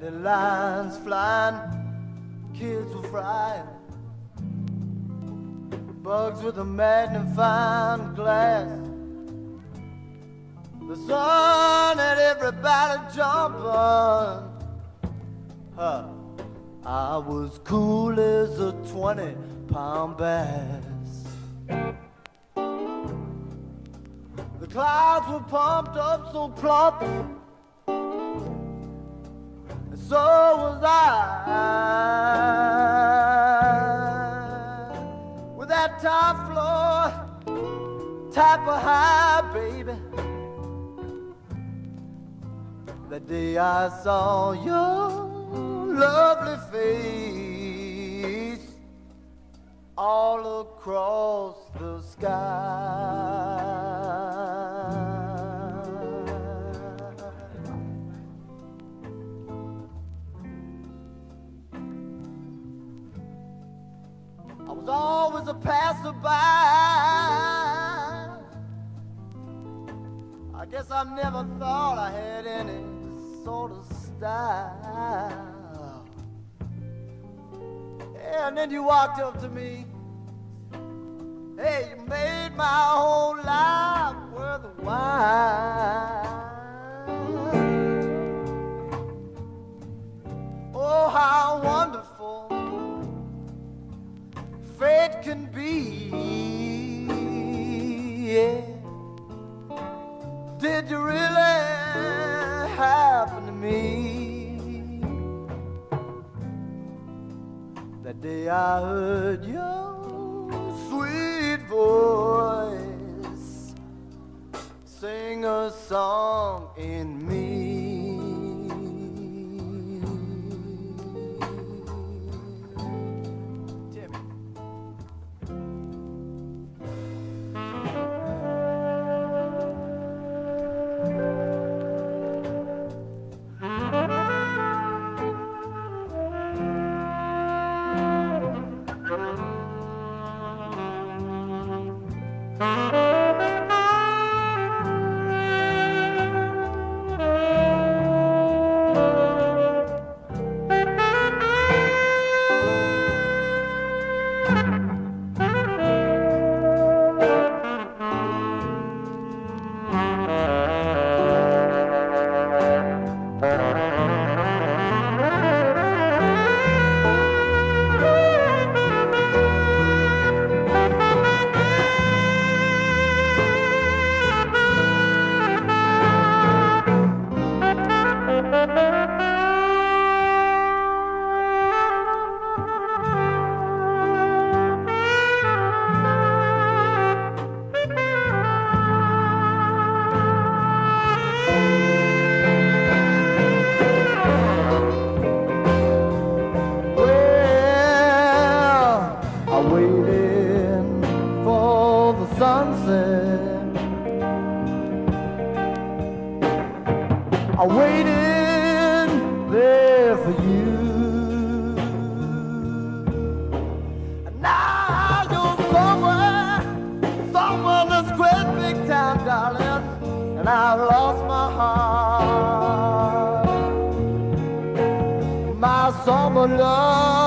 Dandelions flying, kids were frying. Bugs with a magnifying glass. The sun had everybody jumping. Huh. I was cool as a 20 pound bass. The clouds were pumped up so plump. So was I. With that top floor, type of high, baby. The day I saw your lovely face all across the sky. Always a passerby. I guess I never thought I had any sort of style. And then you walked up to me. Hey, you made my whole life fate can be. Yeah. Did you really happen to me? That day I heard your sweet voice sing a song in me. Well, I waited there for you. And now you're somewhere, somewhere this great big town, darling. And I've lost my heart my summer love